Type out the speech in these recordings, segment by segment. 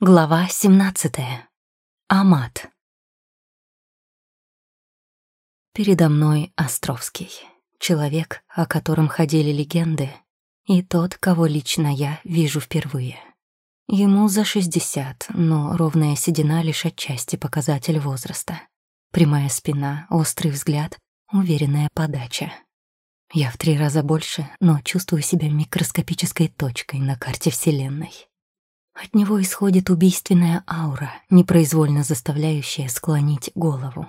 Глава 17. Амат. Передо мной Островский, человек, о котором ходили легенды, и тот, кого лично я вижу впервые. Ему за 60, но ровная седина лишь отчасти показатель возраста. Прямая спина, острый взгляд, уверенная подача. Я в три раза больше, но чувствую себя микроскопической точкой на карте Вселенной. От него исходит убийственная аура, непроизвольно заставляющая склонить голову.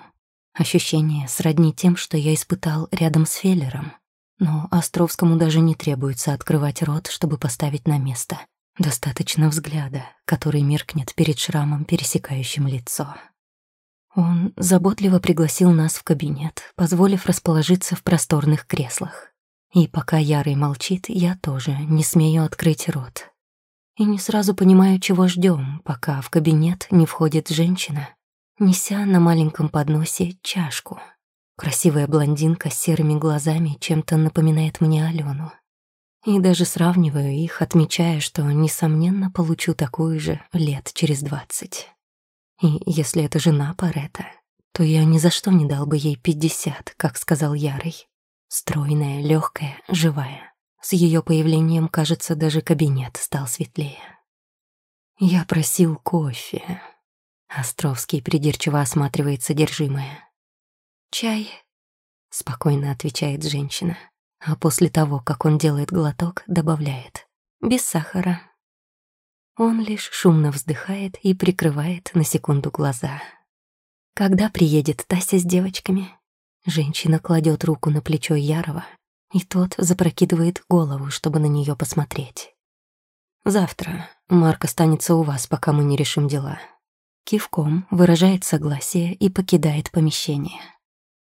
Ощущение сродни тем, что я испытал рядом с Феллером. Но Островскому даже не требуется открывать рот, чтобы поставить на место. Достаточно взгляда, который меркнет перед шрамом, пересекающим лицо. Он заботливо пригласил нас в кабинет, позволив расположиться в просторных креслах. И пока Ярый молчит, я тоже не смею открыть рот, и не сразу понимаю, чего ждем, пока в кабинет не входит женщина, неся на маленьком подносе чашку. Красивая блондинка с серыми глазами чем-то напоминает мне Алену. И даже сравниваю их, отмечая, что, несомненно, получу такую же лет через двадцать. И если это жена Парета, то я ни за что не дал бы ей пятьдесят, как сказал Ярый. Стройная, легкая, живая. С ее появлением, кажется, даже кабинет стал светлее. Я просил кофе. Островский придирчиво осматривает содержимое. «Чай», — спокойно отвечает женщина, а после того, как он делает глоток, добавляет «без сахара». Он лишь шумно вздыхает и прикрывает на секунду глаза. Когда приедет Тася с девочками? Женщина кладет руку на плечо Ярова и тот запрокидывает голову, чтобы на нее посмотреть. «Завтра Марк останется у вас, пока мы не решим дела». Кивком выражает согласие и покидает помещение.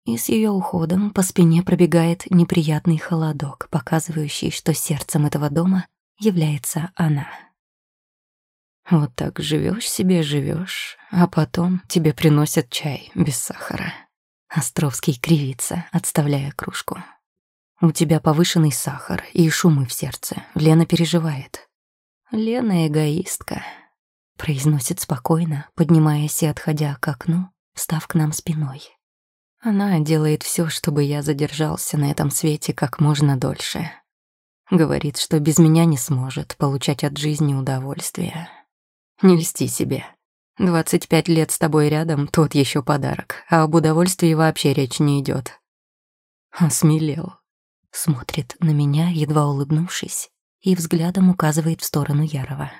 И с ее уходом по спине пробегает неприятный холодок, показывающий, что сердцем этого дома является она. Вот так живешь себе, живешь, а потом тебе приносят чай без сахара. Островский кривится, отставляя кружку. У тебя повышенный сахар и шумы в сердце. Лена переживает. Лена эгоистка, произносит спокойно, поднимаясь и отходя к окну, став к нам спиной. Она делает все, чтобы я задержался на этом свете как можно дольше. Говорит, что без меня не сможет получать от жизни удовольствие. Не льсти себе. Двадцать пять лет с тобой рядом — тот еще подарок, а об удовольствии вообще речь не идет. Осмелел. Смотрит на меня, едва улыбнувшись, и взглядом указывает в сторону Ярова.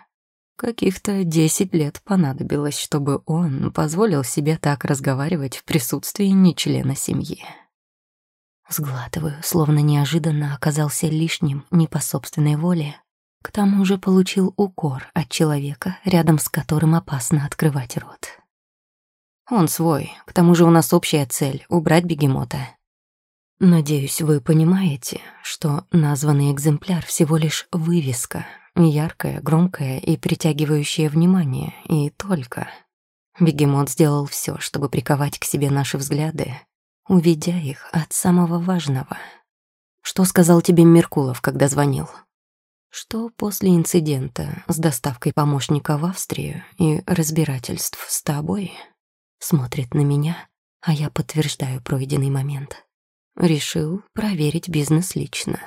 Каких-то десять лет понадобилось, чтобы он позволил себе так разговаривать в присутствии не члена семьи. Сглатываю, словно неожиданно оказался лишним не по собственной воле. К тому же получил укор от человека, рядом с которым опасно открывать рот. Он свой, к тому же у нас общая цель — убрать бегемота. Надеюсь, вы понимаете, что названный экземпляр всего лишь вывеска, яркая, громкая и притягивающая внимание, и только. Бегемот сделал все, чтобы приковать к себе наши взгляды, уведя их от самого важного. Что сказал тебе Меркулов, когда звонил? Что после инцидента с доставкой помощника в Австрию и разбирательств с тобой смотрит на меня, а я подтверждаю пройденный момент. Решил проверить бизнес лично.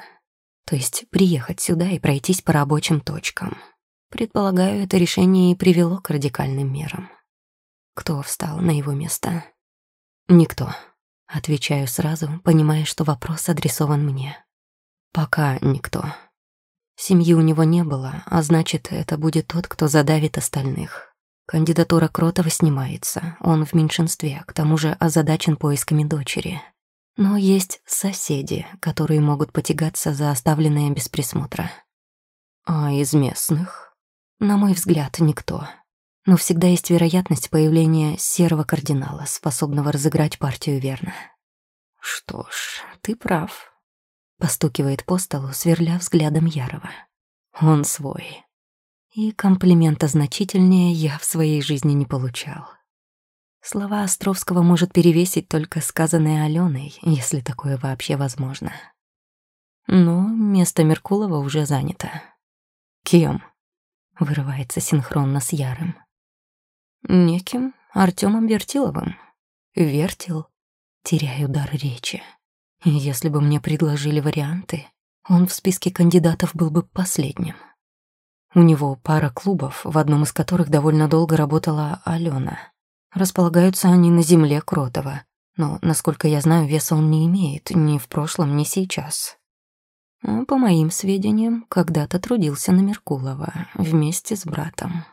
То есть приехать сюда и пройтись по рабочим точкам. Предполагаю, это решение и привело к радикальным мерам. Кто встал на его место? Никто. Отвечаю сразу, понимая, что вопрос адресован мне. Пока никто. Семьи у него не было, а значит, это будет тот, кто задавит остальных. Кандидатура Кротова снимается, он в меньшинстве, к тому же озадачен поисками дочери. Но есть соседи, которые могут потягаться за оставленное без присмотра. А из местных? На мой взгляд, никто. Но всегда есть вероятность появления серого кардинала, способного разыграть партию верно. Что ж, ты прав. Постукивает по столу, сверля взглядом Ярова. Он свой. И комплимента значительнее я в своей жизни не получал. Слова Островского может перевесить только сказанное Аленой, если такое вообще возможно. Но место Меркулова уже занято. Кем? вырывается синхронно с Ярым. Неким Артемом Вертиловым. Вертил. Теряю дар речи. Если бы мне предложили варианты, он в списке кандидатов был бы последним. У него пара клубов, в одном из которых довольно долго работала Алена. Располагаются они на земле Кротова, но, насколько я знаю, веса он не имеет ни в прошлом, ни сейчас. А по моим сведениям, когда-то трудился на Меркулова вместе с братом.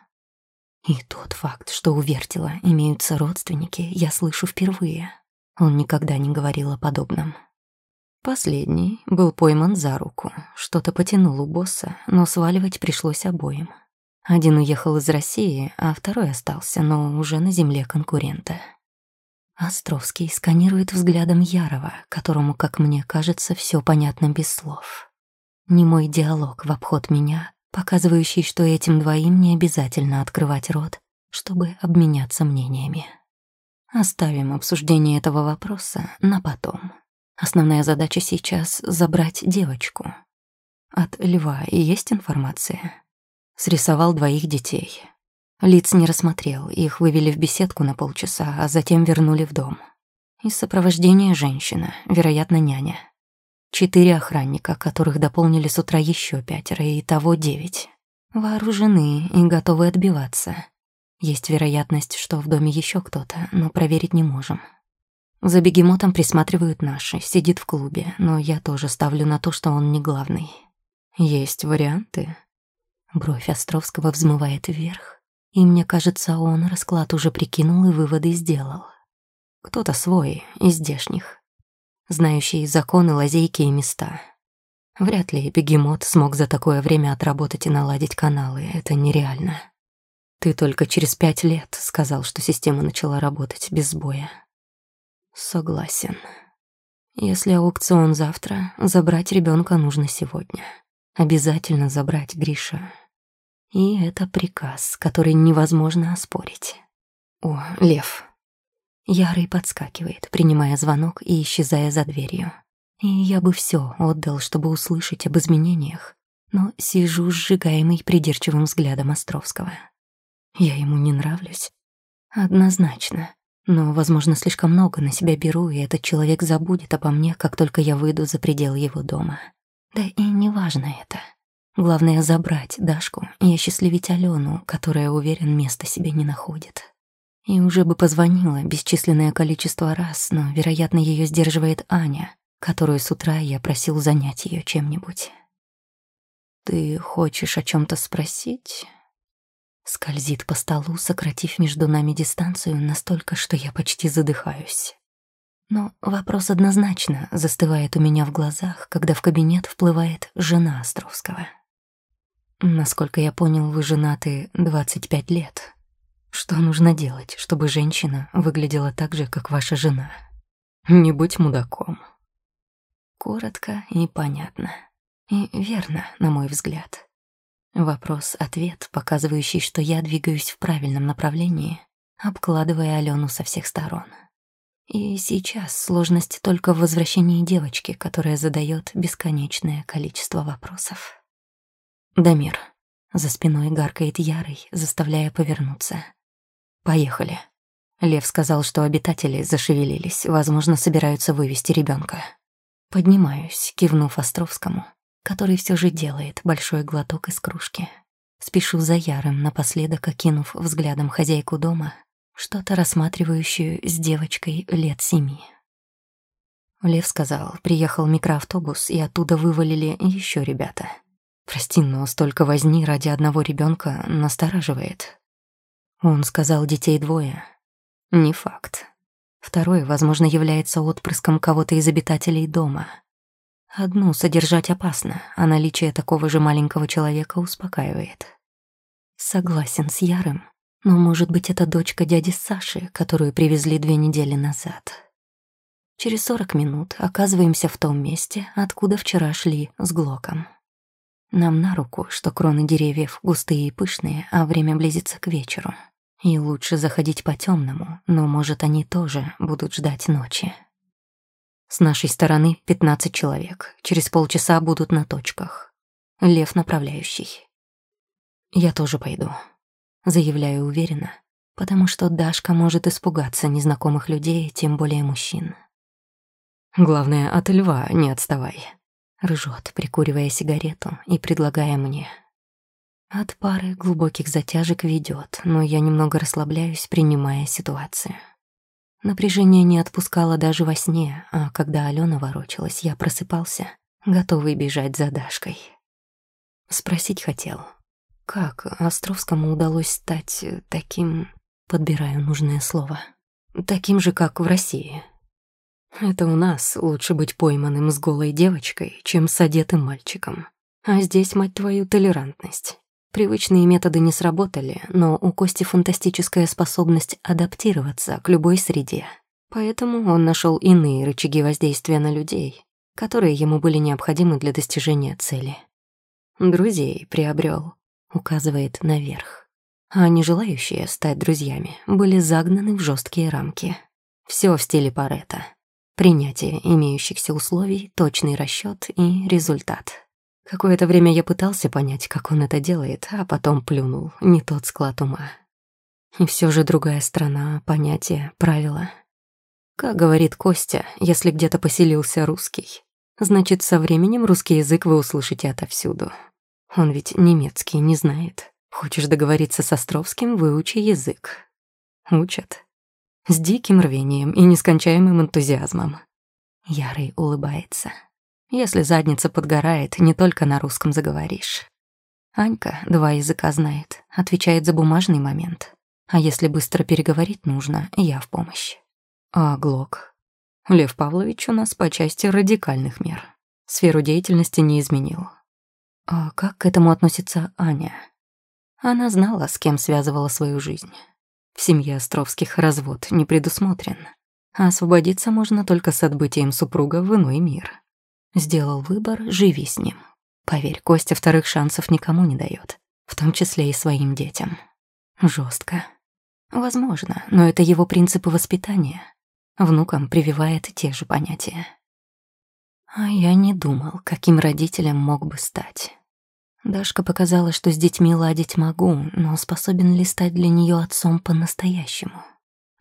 И тот факт, что у Вертила имеются родственники, я слышу впервые. Он никогда не говорил о подобном. Последний был пойман за руку. Что-то потянул у босса, но сваливать пришлось обоим. Один уехал из России, а второй остался, но уже на земле конкурента. Островский сканирует взглядом Ярова, которому, как мне кажется, все понятно без слов. Не мой диалог в обход меня, показывающий, что этим двоим не обязательно открывать рот, чтобы обменяться мнениями. Оставим обсуждение этого вопроса на потом. Основная задача сейчас — забрать девочку. От Льва есть информация. Срисовал двоих детей. Лиц не рассмотрел, их вывели в беседку на полчаса, а затем вернули в дом. Из сопровождения женщина, вероятно, няня. Четыре охранника, которых дополнили с утра еще пятеро, и того девять. Вооружены и готовы отбиваться. Есть вероятность, что в доме еще кто-то, но проверить не можем. За бегемотом присматривают наши, сидит в клубе, но я тоже ставлю на то, что он не главный. Есть варианты. Бровь Островского взмывает вверх, и мне кажется, он расклад уже прикинул и выводы сделал. Кто-то свой, из здешних, знающий законы, лазейки и места. Вряд ли бегемот смог за такое время отработать и наладить каналы, это нереально. Ты только через пять лет сказал, что система начала работать без сбоя. Согласен. Если аукцион завтра, забрать ребенка нужно сегодня. Обязательно забрать Гриша. И это приказ, который невозможно оспорить. О, лев. Ярый подскакивает, принимая звонок и исчезая за дверью. И я бы все отдал, чтобы услышать об изменениях, но сижу сжигаемый придирчивым взглядом Островского. Я ему не нравлюсь? Однозначно. Но, возможно, слишком много на себя беру, и этот человек забудет обо мне, как только я выйду за пределы его дома. Да и не важно это. Главное — забрать Дашку и осчастливить Алену, которая, уверен, места себе не находит. И уже бы позвонила бесчисленное количество раз, но, вероятно, ее сдерживает Аня, которую с утра я просил занять ее чем-нибудь. «Ты хочешь о чем то спросить?» Скользит по столу, сократив между нами дистанцию настолько, что я почти задыхаюсь. Но вопрос однозначно застывает у меня в глазах, когда в кабинет вплывает жена Островского. Насколько я понял, вы женаты 25 лет. Что нужно делать, чтобы женщина выглядела так же, как ваша жена? Не будь мудаком. Коротко и понятно. И верно, на мой взгляд. Вопрос-ответ, показывающий, что я двигаюсь в правильном направлении, обкладывая Алену со всех сторон. И сейчас сложность только в возвращении девочки, которая задает бесконечное количество вопросов. Дамир. За спиной гаркает Ярый, заставляя повернуться. Поехали. Лев сказал, что обитатели зашевелились, возможно, собираются вывести ребенка. Поднимаюсь, кивнув Островскому, который все же делает большой глоток из кружки. Спешу за Ярым, напоследок окинув взглядом хозяйку дома, что-то рассматривающую с девочкой лет семи. Лев сказал, приехал микроавтобус, и оттуда вывалили еще ребята — Прости, но столько возни ради одного ребенка настораживает. Он сказал, детей двое. Не факт. Второй, возможно, является отпрыском кого-то из обитателей дома. Одну содержать опасно, а наличие такого же маленького человека успокаивает. Согласен с Ярым, но, может быть, это дочка дяди Саши, которую привезли две недели назад. Через сорок минут оказываемся в том месте, откуда вчера шли с Глоком. Нам на руку, что кроны деревьев густые и пышные, а время близится к вечеру. И лучше заходить по темному, но, может, они тоже будут ждать ночи. С нашей стороны 15 человек. Через полчаса будут на точках. Лев направляющий. Я тоже пойду. Заявляю уверенно, потому что Дашка может испугаться незнакомых людей, тем более мужчин. Главное, от льва не отставай. Рыжет, прикуривая сигарету и предлагая мне. От пары глубоких затяжек ведет, но я немного расслабляюсь, принимая ситуацию. Напряжение не отпускало даже во сне, а когда Алена ворочалась, я просыпался, готовый бежать за Дашкой. Спросить хотел, как Островскому удалось стать таким... Подбираю нужное слово. Таким же, как в России. Это у нас лучше быть пойманным с голой девочкой, чем с одетым мальчиком. А здесь, мать твою, толерантность. Привычные методы не сработали, но у Кости фантастическая способность адаптироваться к любой среде. Поэтому он нашел иные рычаги воздействия на людей, которые ему были необходимы для достижения цели. Друзей приобрел, указывает наверх. А не желающие стать друзьями были загнаны в жесткие рамки. Все в стиле Паретта. Принятие имеющихся условий, точный расчет и результат. Какое-то время я пытался понять, как он это делает, а потом плюнул. Не тот склад ума. И все же другая страна, понятие, правила. Как говорит Костя, если где-то поселился русский, значит, со временем русский язык вы услышите отовсюду. Он ведь немецкий не знает. Хочешь договориться с Островским, выучи язык. Учат. С диким рвением и нескончаемым энтузиазмом. Ярый улыбается. Если задница подгорает, не только на русском заговоришь. Анька два языка знает, отвечает за бумажный момент. А если быстро переговорить нужно, я в помощь. А Глок? Лев Павлович у нас по части радикальных мер. Сферу деятельности не изменил. А как к этому относится Аня? Она знала, с кем связывала свою жизнь. В семье Островских развод не предусмотрен. А освободиться можно только с отбытием супруга в иной мир. Сделал выбор, живи с ним. Поверь, Костя вторых шансов никому не дает, в том числе и своим детям. Жестко. Возможно, но это его принципы воспитания. Внукам прививает те же понятия. А я не думал, каким родителем мог бы стать. Дашка показала, что с детьми ладить могу, но способен ли стать для нее отцом по-настоящему?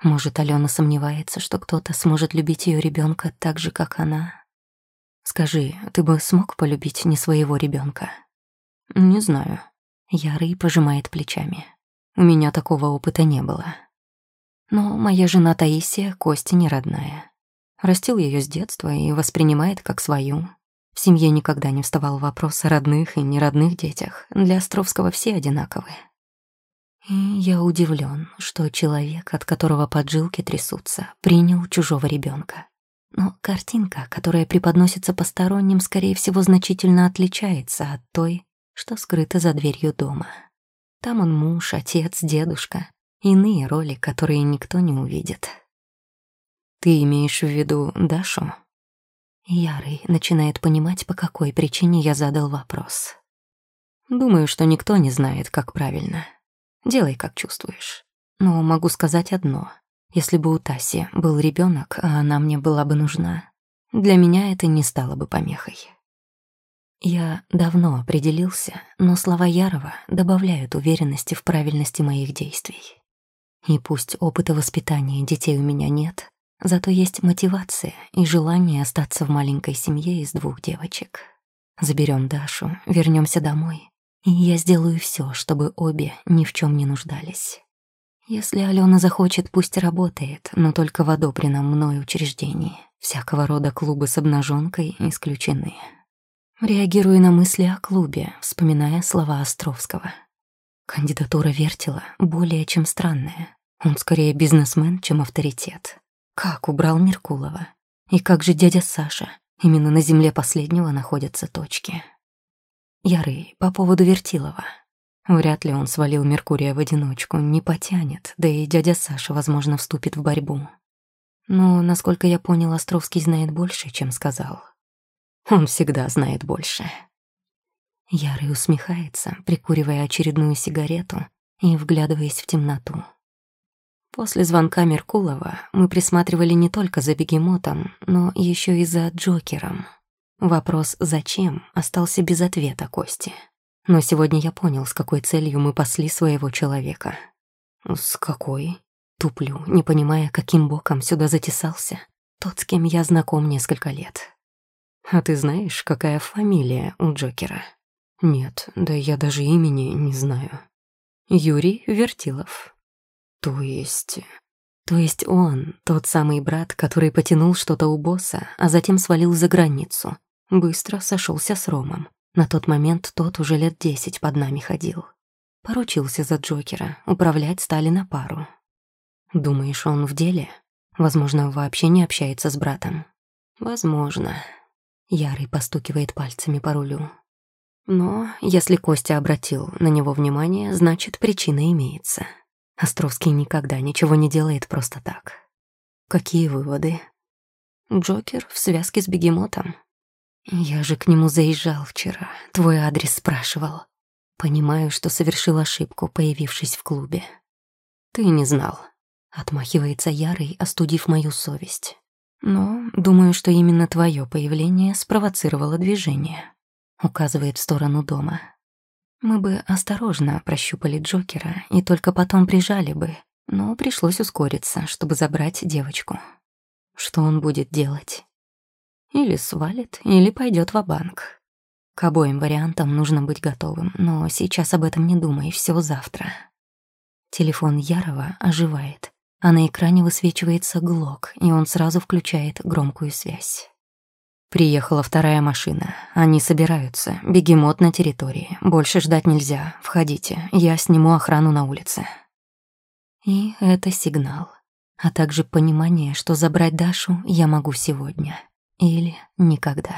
Может, Алена сомневается, что кто-то сможет любить ее ребенка так же, как она, Скажи, ты бы смог полюбить не своего ребенка? Не знаю. Ярый пожимает плечами. У меня такого опыта не было. Но моя жена Таисия Кости не родная. Растил ее с детства и воспринимает как свою. В семье никогда не вставал вопрос о родных и неродных детях. Для Островского все одинаковы. И я удивлен, что человек, от которого поджилки трясутся, принял чужого ребенка. Но картинка, которая преподносится посторонним, скорее всего, значительно отличается от той, что скрыта за дверью дома. Там он муж, отец, дедушка, иные роли, которые никто не увидит. Ты имеешь в виду Дашу? Ярый начинает понимать, по какой причине я задал вопрос. Думаю, что никто не знает, как правильно. Делай, как чувствуешь. Но могу сказать одно. Если бы у Таси был ребенок, а она мне была бы нужна, для меня это не стало бы помехой. Я давно определился, но слова Ярова добавляют уверенности в правильности моих действий. И пусть опыта воспитания детей у меня нет, зато есть мотивация и желание остаться в маленькой семье из двух девочек. Заберем Дашу, вернемся домой, и я сделаю все, чтобы обе ни в чем не нуждались. Если Алена захочет, пусть работает, но только в одобренном мной учреждении. Всякого рода клубы с обнаженкой исключены. Реагирую на мысли о клубе, вспоминая слова Островского. Кандидатура Вертела более чем странная. Он скорее бизнесмен, чем авторитет. Как убрал Меркулова? И как же дядя Саша? Именно на земле последнего находятся точки. Ярый, по поводу Вертилова. Вряд ли он свалил Меркурия в одиночку, не потянет, да и дядя Саша, возможно, вступит в борьбу. Но, насколько я понял, Островский знает больше, чем сказал. Он всегда знает больше. Ярый усмехается, прикуривая очередную сигарету и вглядываясь в темноту. После звонка Меркулова мы присматривали не только за бегемотом, но еще и за Джокером. Вопрос «зачем?» остался без ответа Кости. Но сегодня я понял, с какой целью мы пасли своего человека. С какой? Туплю, не понимая, каким боком сюда затесался. Тот, с кем я знаком несколько лет. А ты знаешь, какая фамилия у Джокера? Нет, да я даже имени не знаю. Юрий Вертилов. То есть... То есть он, тот самый брат, который потянул что-то у босса, а затем свалил за границу. Быстро сошелся с Ромом. На тот момент тот уже лет десять под нами ходил. Поручился за Джокера, управлять стали на пару. Думаешь, он в деле? Возможно, вообще не общается с братом. Возможно. Ярый постукивает пальцами по рулю. Но если Костя обратил на него внимание, значит, причина имеется. Островский никогда ничего не делает просто так. Какие выводы? Джокер в связке с бегемотом. Я же к нему заезжал вчера, твой адрес спрашивал. Понимаю, что совершил ошибку, появившись в клубе. Ты не знал. Отмахивается Ярый, остудив мою совесть. Но думаю, что именно твое появление спровоцировало движение. Указывает в сторону дома. Мы бы осторожно прощупали Джокера и только потом прижали бы, но пришлось ускориться, чтобы забрать девочку. Что он будет делать? Или свалит, или пойдет в банк К обоим вариантам нужно быть готовым, но сейчас об этом не думай, все завтра. Телефон Ярова оживает, а на экране высвечивается глок, и он сразу включает громкую связь. Приехала вторая машина. Они собираются. Бегемот на территории. Больше ждать нельзя. Входите. Я сниму охрану на улице. И это сигнал. А также понимание, что забрать Дашу я могу сегодня. Или никогда.